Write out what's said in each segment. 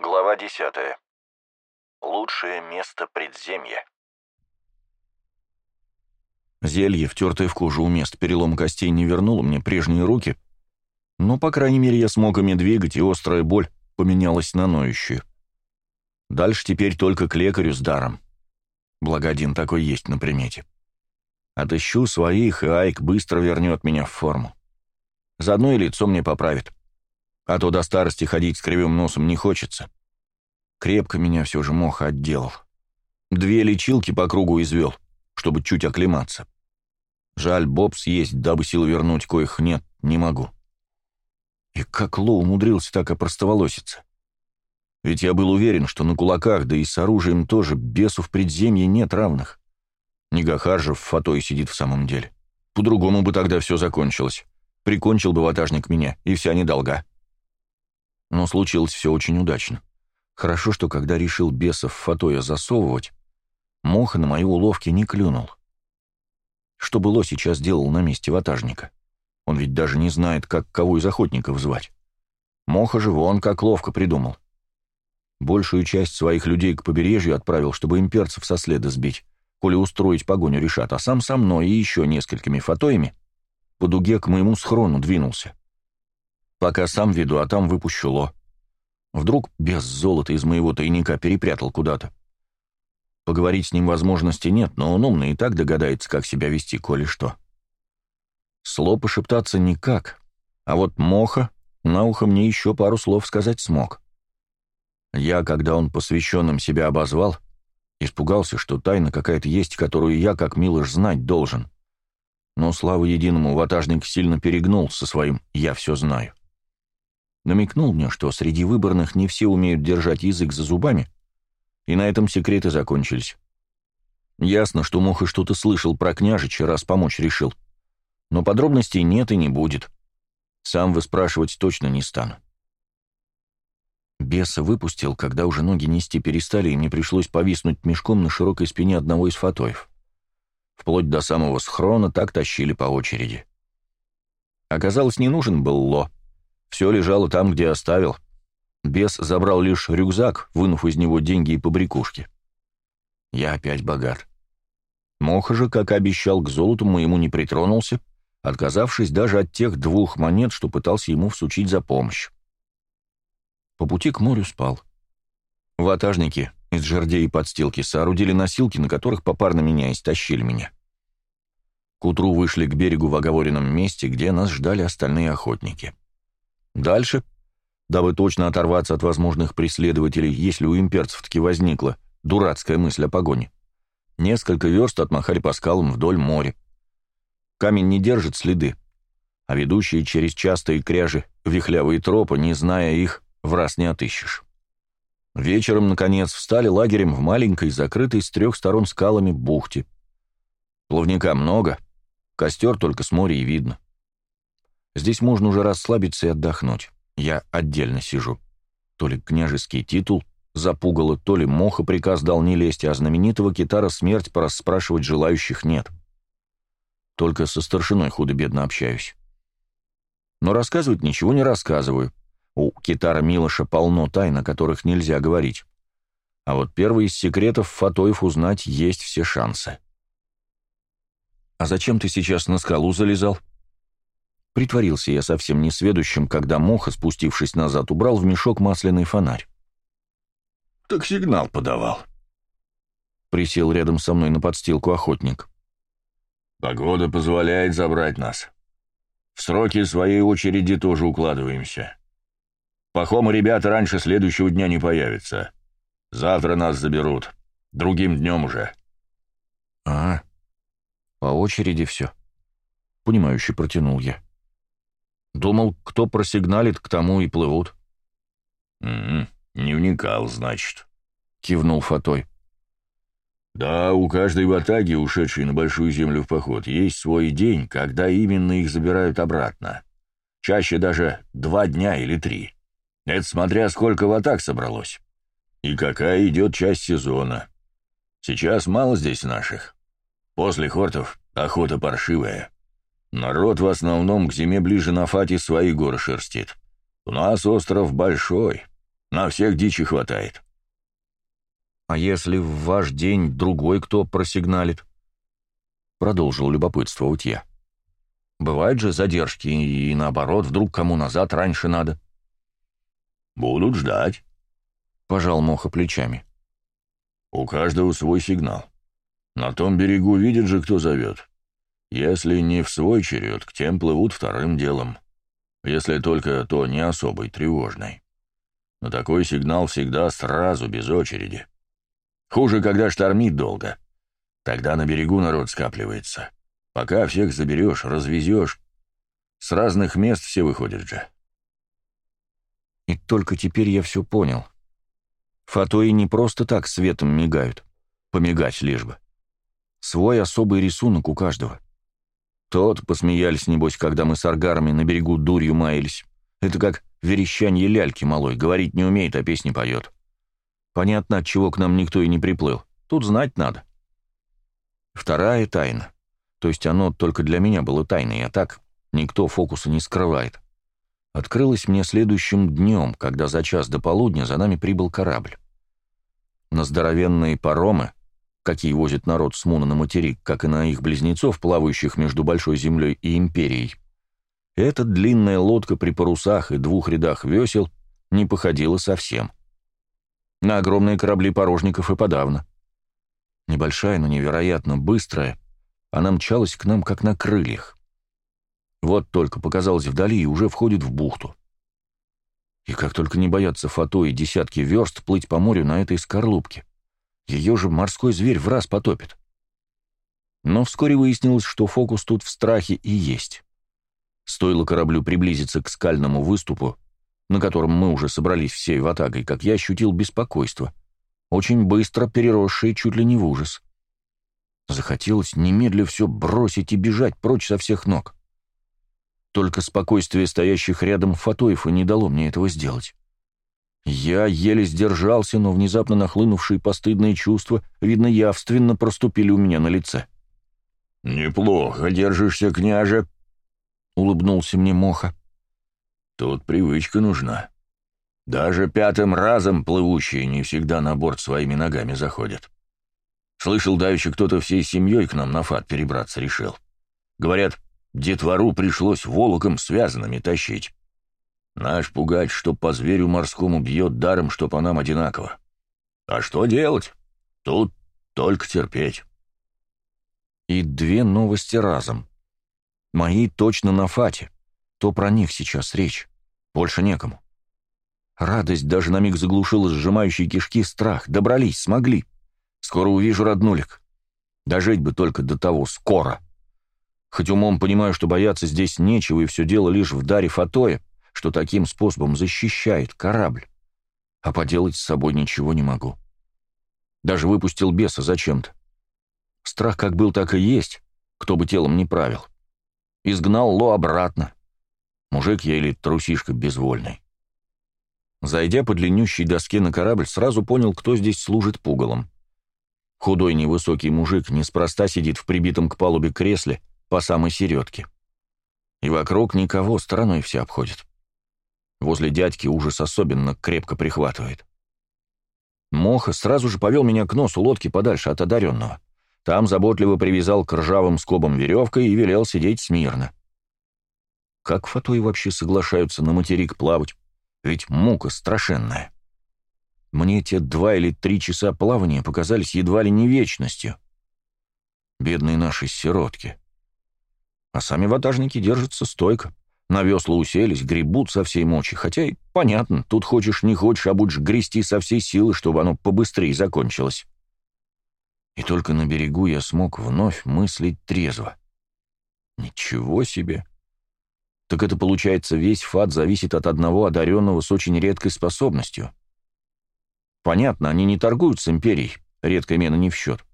Глава 10. Лучшее место предземья. Зелье, втертое в кожу у мест перелом костей, не вернуло мне прежние руки, но, по крайней мере, я смог ими двигать, и острая боль поменялась на ноющую. Дальше теперь только к лекарю с даром. Благо один такой есть на примете. Отыщу своих, и Айк быстро вернет меня в форму. Заодно и лицо мне поправит. А то до старости ходить с кривым носом не хочется. Крепко меня все же Моха отделал. Две лечилки по кругу извел, чтобы чуть оклематься. Жаль, боб съесть, дабы сил вернуть, коих нет, не могу. И как Ло умудрился так опростоволоситься? Ведь я был уверен, что на кулаках, да и с оружием тоже, бесу в предземье нет равных. Нигахар же в фатое сидит в самом деле. По-другому бы тогда все закончилось. Прикончил бы ватажник меня, и вся недолга. Но случилось все очень удачно. Хорошо, что когда решил бесов фатоя засовывать, Моха на мои уловки не клюнул. Что было сейчас делал на месте ватажника? Он ведь даже не знает, как кого из охотников звать. Моха же вон как ловко придумал. Большую часть своих людей к побережью отправил, чтобы имперцев со следа сбить, коли устроить погоню решат, а сам со мной и еще несколькими фатоями по дуге к моему схрону двинулся. Пока сам веду, а там выпущу ло. Вдруг без золота из моего тайника перепрятал куда-то. Поговорить с ним возможности нет, но он умный и так догадается, как себя вести, коли что. Сло пошептаться никак, а вот Моха на ухо мне еще пару слов сказать смог. Я, когда он посвященным себя обозвал, испугался, что тайна какая-то есть, которую я, как Милош, знать должен. Но, слава единому, ватажник сильно перегнул со своим «я все знаю». Намекнул мне, что среди выборных не все умеют держать язык за зубами, и на этом секреты закончились. Ясно, что Моха что-то слышал про княжича, раз помочь решил. Но подробностей нет и не будет. Сам выспрашивать точно не стану. Беса выпустил, когда уже ноги нести перестали, и мне пришлось повиснуть мешком на широкой спине одного из фатоев. Вплоть до самого схрона так тащили по очереди. Оказалось, не нужен был Ло. Все лежало там, где оставил. Бес забрал лишь рюкзак, вынув из него деньги и побрякушки. Я опять богат. Моха же, как обещал, к золоту моему не притронулся, отказавшись даже от тех двух монет, что пытался ему всучить за помощь. По пути к морю спал. Ватажники из жердей и подстилки соорудили носилки, на которых попарно меня истощили меня. К утру вышли к берегу в оговоренном месте, где нас ждали остальные охотники. Дальше, дабы точно оторваться от возможных преследователей, если у имперцев таки возникла дурацкая мысль о погоне, несколько верст отмахали по скалам вдоль моря. Камень не держит следы, а ведущие через частые кряжи вихлявые тропы, не зная их, в раз не отыщешь. Вечером, наконец, встали лагерем в маленькой, закрытой с трех сторон скалами бухте. Плавника много, костер только с моря и видно. Здесь можно уже расслабиться и отдохнуть. Я отдельно сижу. То ли княжеский титул запугало, то ли Моха приказ дал не лезть, а знаменитого китара смерть порасспрашивать желающих нет. Только со старшиной худо-бедно общаюсь. Но рассказывать ничего не рассказываю. У Китара Милоша полно тайн, о которых нельзя говорить. А вот первый из секретов Фатоев узнать есть все шансы. «А зачем ты сейчас на скалу залезал?» Притворился я совсем несведущим, когда Моха, спустившись назад, убрал в мешок масляный фонарь. «Так сигнал подавал». Присел рядом со мной на подстилку охотник. «Погода позволяет забрать нас. В сроки своей очереди тоже укладываемся. Пахома ребята раньше следующего дня не появятся. Завтра нас заберут. Другим днем уже. А, по очереди все. Понимающе протянул я. Думал, кто просигналит, к тому и плывут. «М не вникал, значит», — кивнул Фатой. «Да, у каждой ватаги, ушедшей на Большую Землю в поход, есть свой день, когда именно их забирают обратно. Чаще даже два дня или три. Это смотря сколько в атак собралось. И какая идет часть сезона. Сейчас мало здесь наших. После хортов охота паршивая. Народ в основном к зиме ближе на фате свои горы шерстит. У нас остров большой. На всех дичи хватает. А если в ваш день другой кто просигналит? Продолжил любопытствовать я. Бывают же задержки, и наоборот, вдруг кому назад раньше надо. Будут ждать. Пожал Моха плечами. У каждого свой сигнал. На том берегу видят же, кто зовет. Если не в свой черед, к тем плывут вторым делом. Если только то не особый, тревожный. Но такой сигнал всегда сразу, без очереди. Хуже, когда штормит долго. Тогда на берегу народ скапливается. Пока всех заберешь, развезешь. С разных мест все выходят же. И только теперь я все понял. Фатои не просто так светом мигают. Помигать лишь бы. Свой особый рисунок у каждого. Тот посмеялись, небось, когда мы с аргарами на берегу дурью маялись. Это как верещанье ляльки малой, говорить не умеет, а песни поет. Понятно, от чего к нам никто и не приплыл. Тут знать надо. Вторая тайна. То есть оно только для меня было тайной, а так никто фокуса не скрывает. Открылось мне следующим днем, когда за час до полудня за нами прибыл корабль. На здоровенные паромы, какие возят народ с Муна на материк, как и на их близнецов, плавающих между Большой Землей и Империей, эта длинная лодка при парусах и двух рядах весел не походила совсем. На огромные корабли порожников и подавно. Небольшая, но невероятно быстрая, она мчалась к нам, как на крыльях. Вот только показалась вдали и уже входит в бухту. И как только не боятся фото и десятки верст плыть по морю на этой скорлупке. Ее же морской зверь в раз потопит. Но вскоре выяснилось, что фокус тут в страхе и есть. Стоило кораблю приблизиться к скальному выступу, на котором мы уже собрались всей ватагой, как я ощутил беспокойство, очень быстро переросшее чуть ли не в ужас. Захотелось немедля все бросить и бежать прочь со всех ног. Только спокойствие стоящих рядом фатоев и не дало мне этого сделать. Я еле сдержался, но внезапно нахлынувшие постыдные чувства, видно, явственно проступили у меня на лице. «Неплохо держишься, княже», — улыбнулся мне Моха. «Тут привычка нужна. Даже пятым разом плывущие не всегда на борт своими ногами заходят. Слышал, давеча кто-то всей семьей к нам на фат перебраться решил. Говорят, детвору пришлось волоком связанными тащить. Наш пугать, что по зверю морскому бьет даром, что по нам одинаково. А что делать? Тут только терпеть. И две новости разом. Мои точно на фате. То про них сейчас речь. Больше некому. Радость даже на миг заглушила сжимающие кишки страх. Добрались, смогли. Скоро увижу роднулик. Дожить бы только до того, скоро. Хоть умом понимаю, что бояться здесь нечего, и все дело лишь в даре Фатоя, что таким способом защищает корабль. А поделать с собой ничего не могу. Даже выпустил беса зачем-то. Страх как был, так и есть, кто бы телом не правил. Изгнал Ло обратно. Мужик я или трусишка безвольный. Зайдя по длиннющей доске на корабль, сразу понял, кто здесь служит пугалом. Худой невысокий мужик неспроста сидит в прибитом к палубе кресле по самой середке. И вокруг никого стороной все обходит. Возле дядьки ужас особенно крепко прихватывает. Моха сразу же повел меня к носу лодки подальше от одаренного. Там заботливо привязал к ржавым скобам веревкой и велел сидеть смирно. Как фатои вообще соглашаются на материк плавать? Ведь мука страшенная. Мне те два или три часа плавания показались едва ли не вечностью. Бедные наши сиротки. А сами ватажники держатся стойко. На весла уселись, гребут со всей мочи. Хотя и понятно, тут хочешь не хочешь, а будешь грести со всей силы, чтобы оно побыстрее закончилось. И только на берегу я смог вновь мыслить трезво. Ничего себе! Так это получается, весь фат зависит от одного одаренного с очень редкой способностью. Понятно, они не торгуют с империей, редкая мена не в счет.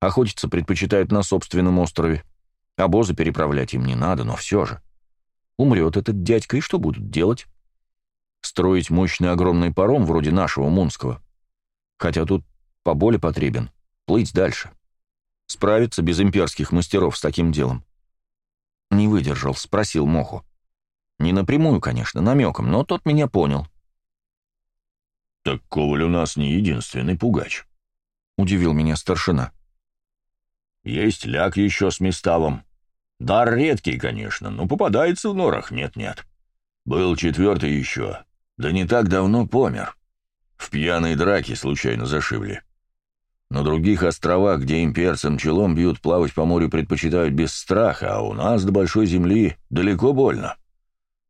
Охотиться предпочитают на собственном острове. Обозы переправлять им не надо, но все же. Умрет этот дядька, и что будут делать? Строить мощный огромный паром вроде нашего Мунского. Хотя тут поболе потребен. Плыть дальше. Справиться без имперских мастеров с таким делом. Не выдержал, спросил Моху. Не напрямую, конечно, намеком, но тот меня понял. «Так Коваль у нас не единственный пугач», — удивил меня старшина. «Есть ляг еще с Меставом. Дар редкий, конечно, но попадается в норах нет-нет. Был четвертый еще, да не так давно помер. В пьяной драке случайно зашибли. На других островах, где имперцам челом бьют, плавать по морю предпочитают без страха, а у нас до большой земли далеко больно.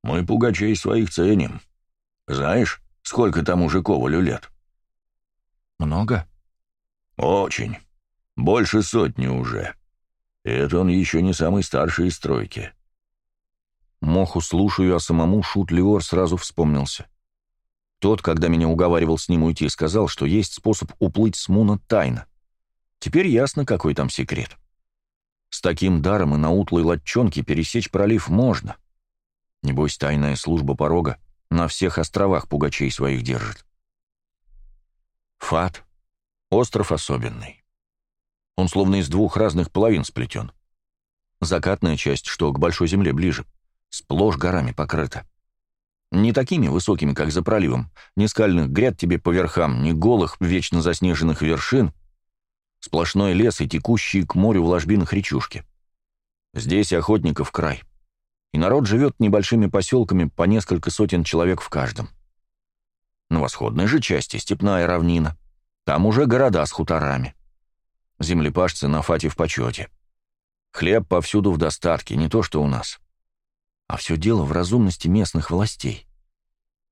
Мы пугачей своих ценим. Знаешь, сколько тому же Ковалю лет?» «Много?» «Очень. Больше сотни уже. Это он еще не самый старший из стройки». Моху слушаю, а самому Шут Леор сразу вспомнился. Тот, когда меня уговаривал с ним уйти, сказал, что есть способ уплыть с Муна тайно. Теперь ясно, какой там секрет. С таким даром и на утлой латчонке пересечь пролив можно. Небось, тайная служба порога на всех островах пугачей своих держит. Фат. Остров особенный. Он словно из двух разных половин сплетен. Закатная часть, что к большой земле ближе, сплошь горами покрыта. Не такими высокими, как за проливом, ни скальных гряд тебе по верхам, ни голых, вечно заснеженных вершин. Сплошной лес и текущие к морю в ложбинах речушки. Здесь охотников край. И народ живет небольшими поселками по несколько сотен человек в каждом. На восходной же части степная равнина. Там уже города с хуторами. Землепашцы на фате в почете. Хлеб повсюду в достатке, не то что у нас. А все дело в разумности местных властей.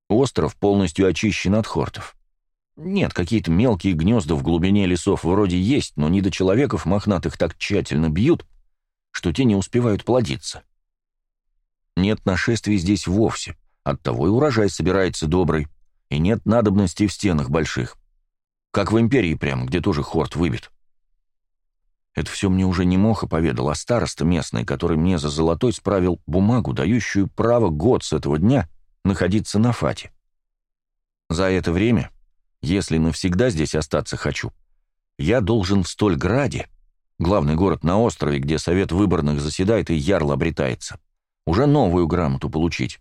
Остров полностью очищен от хортов. Нет, какие-то мелкие гнезда в глубине лесов вроде есть, но не до человеков мохнатых так тщательно бьют, что те не успевают плодиться. Нет нашествий здесь вовсе, оттого и урожай собирается добрый, и нет надобности в стенах больших. Как в империи прям, где тоже хорт выбит. Это все мне уже не Моха поведал, а староста местный, который мне за золотой справил бумагу, дающую право год с этого дня находиться на фате. За это время, если навсегда здесь остаться хочу, я должен в Стольграде, главный город на острове, где совет выборных заседает и ярло обретается, уже новую грамоту получить.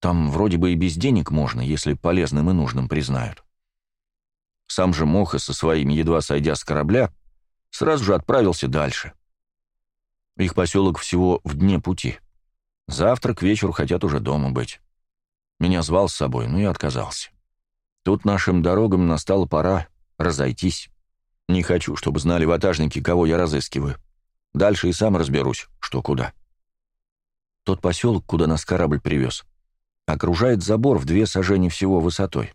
Там вроде бы и без денег можно, если полезным и нужным признают. Сам же Моха со своими, едва сойдя с корабля, сразу же отправился дальше. Их поселок всего в дне пути. Завтра к вечеру хотят уже дома быть. Меня звал с собой, но я отказался. Тут нашим дорогам настала пора разойтись. Не хочу, чтобы знали ватажники, кого я разыскиваю. Дальше и сам разберусь, что куда. Тот поселок, куда нас корабль привез, окружает забор в две сажени всего высотой.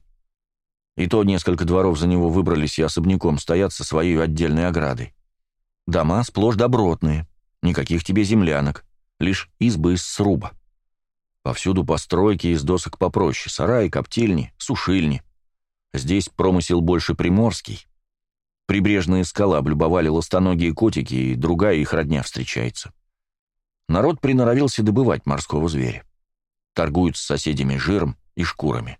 И то несколько дворов за него выбрались и особняком стоят со своей отдельной оградой. Дома сплошь добротные, никаких тебе землянок, лишь избы из сруба. Повсюду постройки из досок попроще, сараи, коптильни, сушильни. Здесь промысел больше приморский. Прибрежные скалы облюбовали ластоногие котики, и другая их родня встречается. Народ приноровился добывать морского зверя. Торгуют с соседями жиром и шкурами.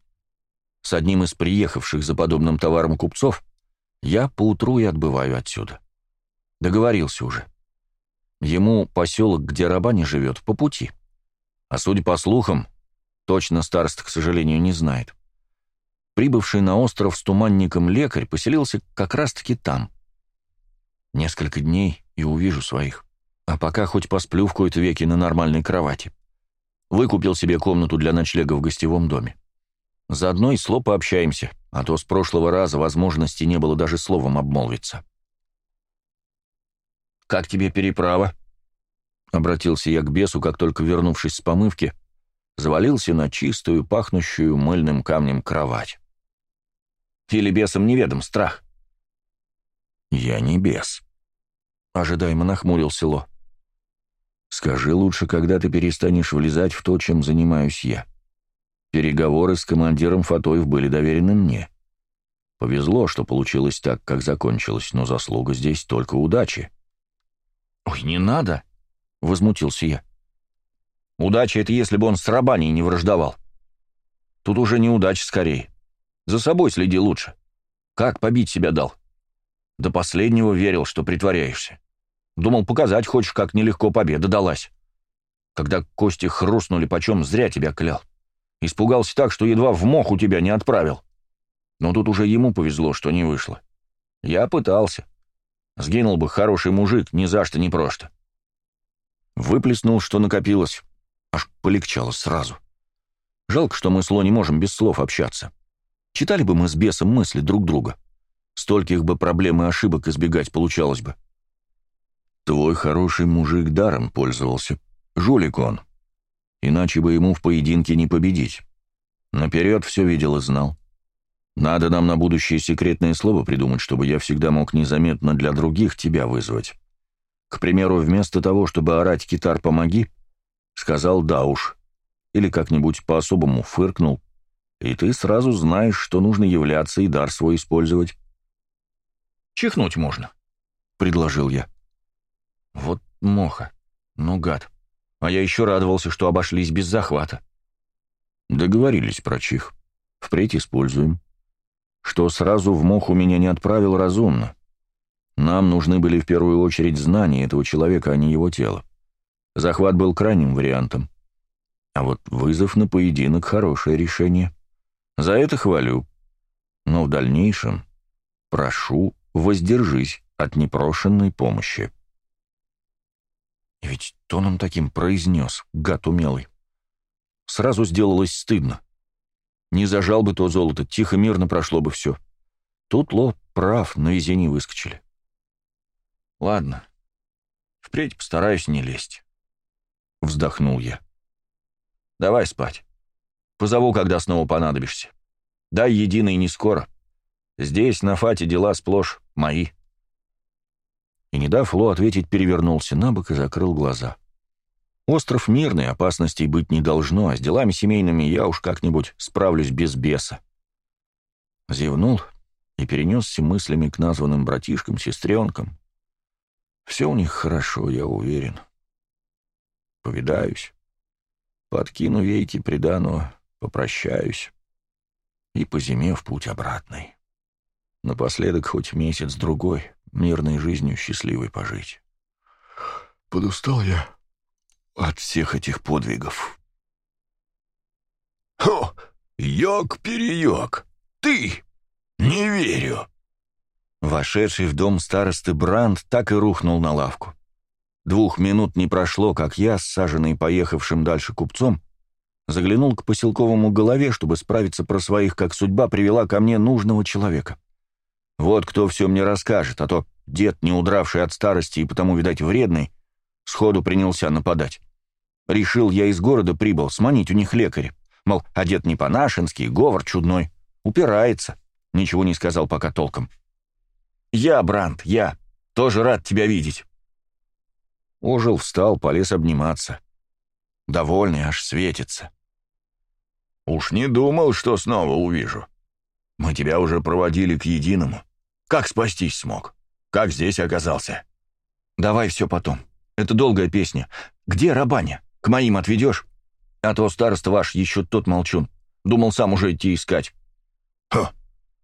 С одним из приехавших за подобным товаром купцов я поутру и отбываю отсюда. Договорился уже. Ему поселок, где раба не живет, по пути. А судя по слухам, точно староста, к сожалению, не знает. Прибывший на остров с туманником лекарь поселился как раз-таки там. Несколько дней и увижу своих. А пока хоть посплю в кои-то веки на нормальной кровати. Выкупил себе комнату для ночлега в гостевом доме. Заодно и сло пообщаемся, а то с прошлого раза возможности не было даже словом обмолвиться. «Как тебе переправа?» Обратился я к бесу, как только вернувшись с помывки, завалился на чистую, пахнущую мыльным камнем кровать. «Или бесом неведом страх?» «Я не бес», — ожидаемо нахмурился Ло. «Скажи лучше, когда ты перестанешь влезать в то, чем занимаюсь я». Переговоры с командиром Фатоев были доверены мне. Повезло, что получилось так, как закончилось, но заслуга здесь только удачи. «Ой, не надо!» — возмутился я. «Удача — это если бы он с Рабаней не враждовал. Тут уже не удача скорее. За собой следи лучше. Как побить себя дал? До последнего верил, что притворяешься. Думал, показать хочешь, как нелегко победа далась. Когда кости хрустнули, почем зря тебя клял. Испугался так, что едва в мох у тебя не отправил. Но тут уже ему повезло, что не вышло. Я пытался. Сгинул бы хороший мужик, ни за что, ни просто. Выплеснул, что накопилось. Аж полегчало сразу. Жалко, что мы с Ло не можем без слов общаться. Читали бы мы с бесом мысли друг друга. Стольких бы проблем и ошибок избегать получалось бы. Твой хороший мужик даром пользовался. Жулик он. Иначе бы ему в поединке не победить. Наперед все видел и знал. Надо нам на будущее секретное слово придумать, чтобы я всегда мог незаметно для других тебя вызвать. К примеру, вместо того, чтобы орать «Китар, помоги», сказал «Да уж», или как-нибудь по-особому фыркнул, и ты сразу знаешь, что нужно являться и дар свой использовать. «Чихнуть можно», — предложил я. Вот моха. Ну, гад. А я еще радовался, что обошлись без захвата. Договорились про чих. Впредь используем. Что сразу в мох меня не отправил разумно. Нам нужны были в первую очередь знания этого человека, а не его тело. Захват был крайним вариантом. А вот вызов на поединок — хорошее решение. За это хвалю. Но в дальнейшем прошу, воздержись от непрошенной помощи. И ведь тоном таким произнес, гад умелый. Сразу сделалось стыдно. Не зажал бы то золото, тихо, мирно прошло бы все. Тут Ло прав, на везение выскочили. Ладно, впредь постараюсь не лезть. Вздохнул я. Давай спать. Позову, когда снова понадобишься. Дай единый не скоро. Здесь, на Фате, дела сплошь мои. И, не дав Ло ответить, перевернулся на бок и закрыл глаза. Остров мирный, опасностей быть не должно, а с делами семейными я уж как-нибудь справлюсь без беса. Зевнул и перенесся мыслями к названным братишкам, сестренкам. Все у них хорошо, я уверен. Повидаюсь. Подкину вейки приданого, попрощаюсь. И по зиме в путь обратный. Напоследок хоть месяц-другой мирной жизнью счастливой пожить. Подустал я от всех этих подвигов. «Хо! Йог-переёг! Ты! Не верю!» Вошедший в дом старосты Бранд так и рухнул на лавку. Двух минут не прошло, как я, саженный поехавшим дальше купцом, заглянул к поселковому голове, чтобы справиться про своих, как судьба привела ко мне нужного человека. Вот кто все мне расскажет, а то дед, не удравший от старости и потому, видать, вредный, сходу принялся нападать. Решил, я из города прибыл, сманить у них лекаря. Мол, дед не по-нашенски, говор чудной. Упирается. Ничего не сказал пока толком. «Я, Бранд, я. Тоже рад тебя видеть». Ожил, встал, полез обниматься. Довольный, аж светится. «Уж не думал, что снова увижу. Мы тебя уже проводили к единому. Как спастись смог? Как здесь оказался?» «Давай все потом. Это долгая песня. Где Рабаня? К моим отведешь? А то староста ваш еще тот молчун. Думал сам уже идти искать». «Ха,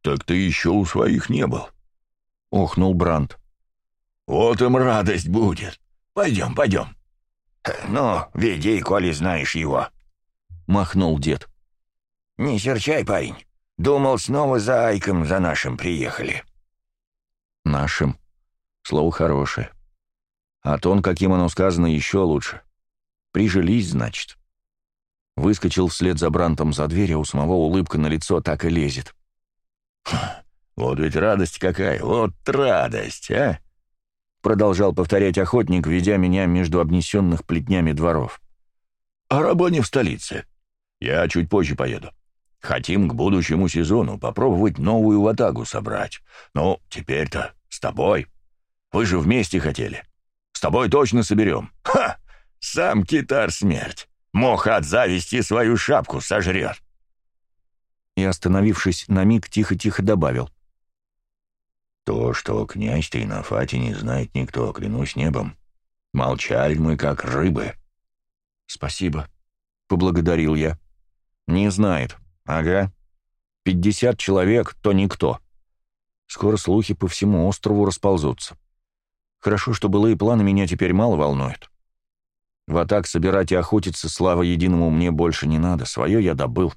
так ты еще у своих не был», — охнул Бранд. «Вот им радость будет. Пойдем, пойдем». «Ну, веди, коли знаешь его», — махнул дед. «Не серчай, парень. Думал, снова за Айком за нашим приехали». Нашим. Слово хорошее. А тон, каким оно сказано, еще лучше. Прижились, значит. Выскочил вслед за Брантом за дверь, а у самого улыбка на лицо так и лезет. «Вот ведь радость какая! Вот радость, а!» Продолжал повторять охотник, ведя меня между обнесенных плетнями дворов. «А рабоне в столице. Я чуть позже поеду. Хотим к будущему сезону попробовать новую ватагу собрать. Ну, теперь-то с тобой. Вы же вместе хотели. С тобой точно соберем. Ха! Сам китар смерть. Мох от зависти свою шапку сожрет. И, остановившись на миг, тихо-тихо добавил. То, что князь Тейнафати не знает никто, клянусь небом. Молчали мы, как рыбы. Спасибо, — поблагодарил я. Не знает. Ага. Пятьдесят человек, то никто. Скоро слухи по всему острову расползутся. Хорошо, что былые планы меня теперь мало волнуют. В атак собирать и охотиться, слава единому, мне больше не надо. Свое я добыл.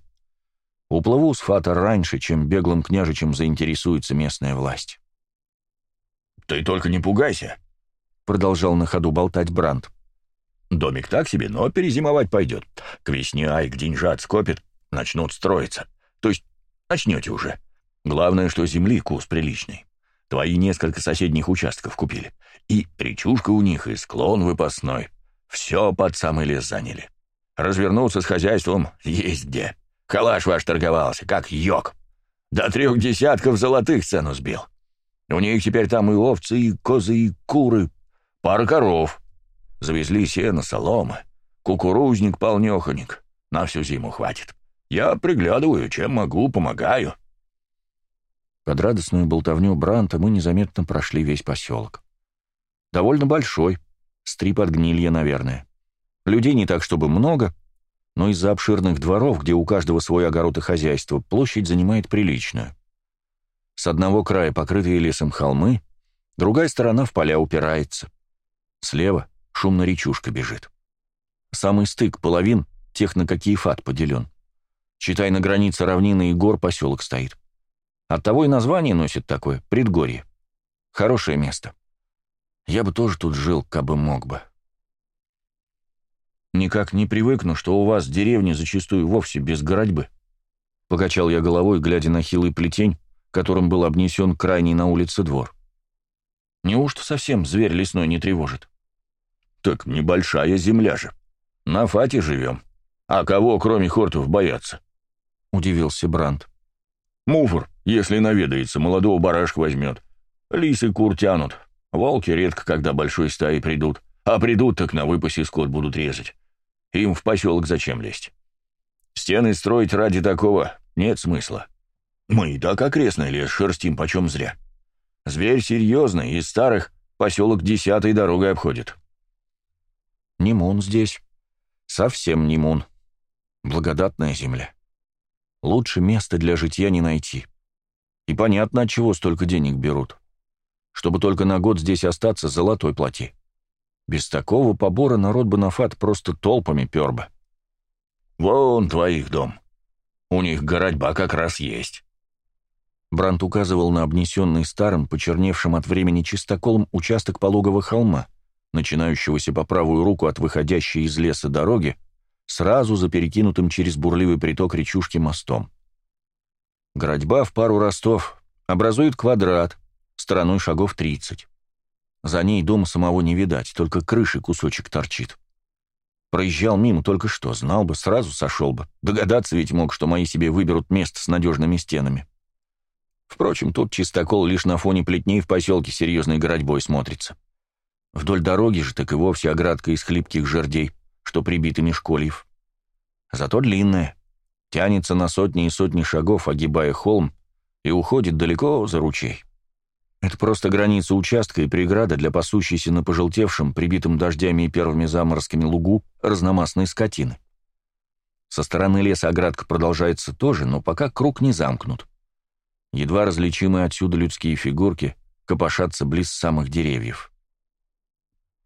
Уплыву с фата раньше, чем беглым княжичем заинтересуется местная власть. «Ты только не пугайся», — продолжал на ходу болтать Бранд. «Домик так себе, но перезимовать пойдет. К весне Айк деньжат скопит, начнут строиться. То есть начнете уже. Главное, что земли кус приличный. Твои несколько соседних участков купили. И речушка у них, и склон выпасной. Все под самый лес заняли. Развернуться с хозяйством есть где. Калаш ваш торговался, как йог. До трех десятков золотых цену сбил. У них теперь там и овцы, и козы, и куры. Пара коров. Завезли сено, соломы. Кукурузник полнеханик. На всю зиму хватит. Я приглядываю, чем могу, помогаю. Под радостную болтовню Бранта мы незаметно прошли весь поселок. Довольно большой, с три подгнилья, наверное. Людей не так, чтобы много, но из-за обширных дворов, где у каждого свой огород и хозяйство, площадь занимает приличную. С одного края покрытые лесом холмы, другая сторона в поля упирается. Слева шумно речушка бежит. Самый стык половин, тех, на какие фат поделен. Читай, на границе равнины и гор поселок стоит. Оттого и название носит такое, предгорье. Хорошее место. Я бы тоже тут жил, кабы мог бы. Никак не привыкну, что у вас деревни зачастую вовсе без городьбы. Покачал я головой, глядя на хилый плетень, которым был обнесен крайний на улице двор. Неужто совсем зверь лесной не тревожит? Так небольшая земля же. На фате живем. А кого, кроме хортов, бояться? Удивился Бранд. Муфор, если наведается, молодого барашка возьмет. Лисы кур тянут. Волки редко, когда большой стаи придут. А придут, так на выпасе скот будут резать. Им в поселок зачем лезть? Стены строить ради такого нет смысла. Мы и так окрестный лес шерстим почем зря. Зверь серьезный, из старых поселок десятой дорогой обходит. Не мун здесь. Совсем не мун. Благодатная земля. Лучше места для житья не найти. И понятно, от чего столько денег берут. Чтобы только на год здесь остаться, золотой плати. Без такого побора народ бы на фат просто толпами пер бы. «Вон твоих дом. У них городьба как раз есть». Брант указывал на обнесенный старым, почерневшим от времени чистоколом участок пологого холма, начинающегося по правую руку от выходящей из леса дороги, сразу за перекинутым через бурливый приток речушки мостом. Городьба в пару ростов образует квадрат, стороной шагов 30. За ней дома самого не видать, только крыши кусочек торчит. Проезжал мимо только что, знал бы, сразу сошел бы. Догадаться ведь мог, что мои себе выберут место с надежными стенами. Впрочем, тут чистокол лишь на фоне плетней в поселке серьезной городьбой смотрится. Вдоль дороги же так и вовсе оградка из хлипких жердей, что прибиты межкольев. Зато длинная, тянется на сотни и сотни шагов, огибая холм, и уходит далеко за ручей. Это просто граница участка и преграда для пасущейся на пожелтевшем, прибитым дождями и первыми заморозками лугу разномастной скотины. Со стороны леса оградка продолжается тоже, но пока круг не замкнут. Едва различимые отсюда людские фигурки копошатся близ самых деревьев.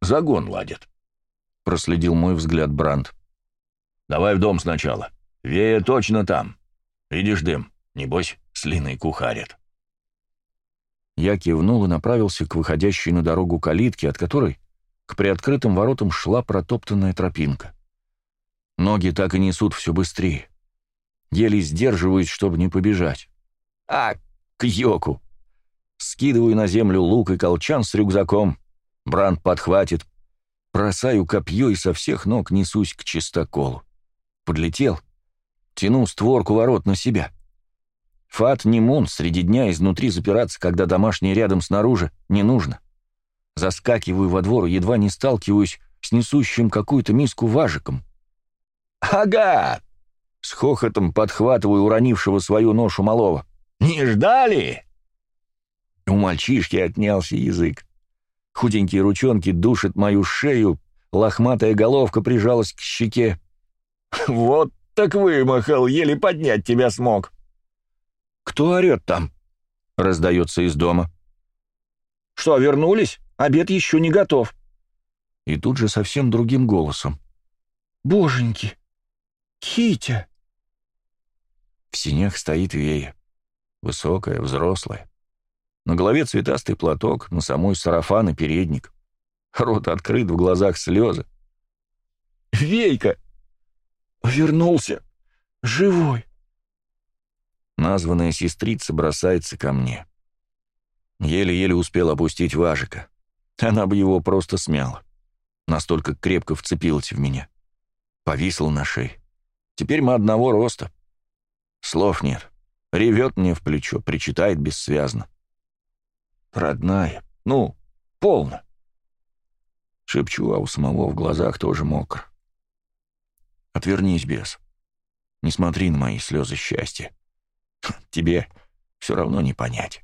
«Загон ладят», — проследил мой взгляд Бранд. «Давай в дом сначала. Вея точно там. Видишь дым? Небось, слиной кухарят». Я кивнул и направился к выходящей на дорогу калитке, от которой к приоткрытым воротам шла протоптанная тропинка. Ноги так и несут все быстрее. Еле сдерживаюсь, чтобы не побежать. А, к йоку! Скидываю на землю лук и колчан с рюкзаком. Бранд подхватит. Бросаю копье и со всех ног несусь к чистоколу. Подлетел. Тяну створку ворот на себя. Фат не мун, среди дня изнутри запираться, когда домашний рядом снаружи, не нужно. Заскакиваю во двор, едва не сталкиваюсь с несущим какую-то миску важиком. «Ага!» — с хохотом подхватываю уронившего свою ношу малого. «Не ждали?» У мальчишки отнялся язык. Худенькие ручонки душат мою шею, лохматая головка прижалась к щеке. «Вот так вымахал, еле поднять тебя смог!» «Кто орет там?» — раздается из дома. «Что, вернулись? Обед еще не готов». И тут же совсем другим голосом. «Боженьки! Китя!» В синях стоит Вея. Высокая, взрослая. На голове цветастый платок, на самой сарафан и передник. Рот открыт, в глазах слезы. «Вейка! Вернулся! Живой!» Названная сестрица бросается ко мне. Еле-еле успел опустить важика. Она бы его просто смяла. Настолько крепко вцепилась в меня. Повисла на шее. Теперь мы одного роста. Слов нет. Ревет мне в плечо, причитает бессвязно. Родная, ну, полно. Шепчу, а у самого в глазах тоже мокро. Отвернись, бес. Не смотри на мои слезы счастья. Тебе все равно не понять.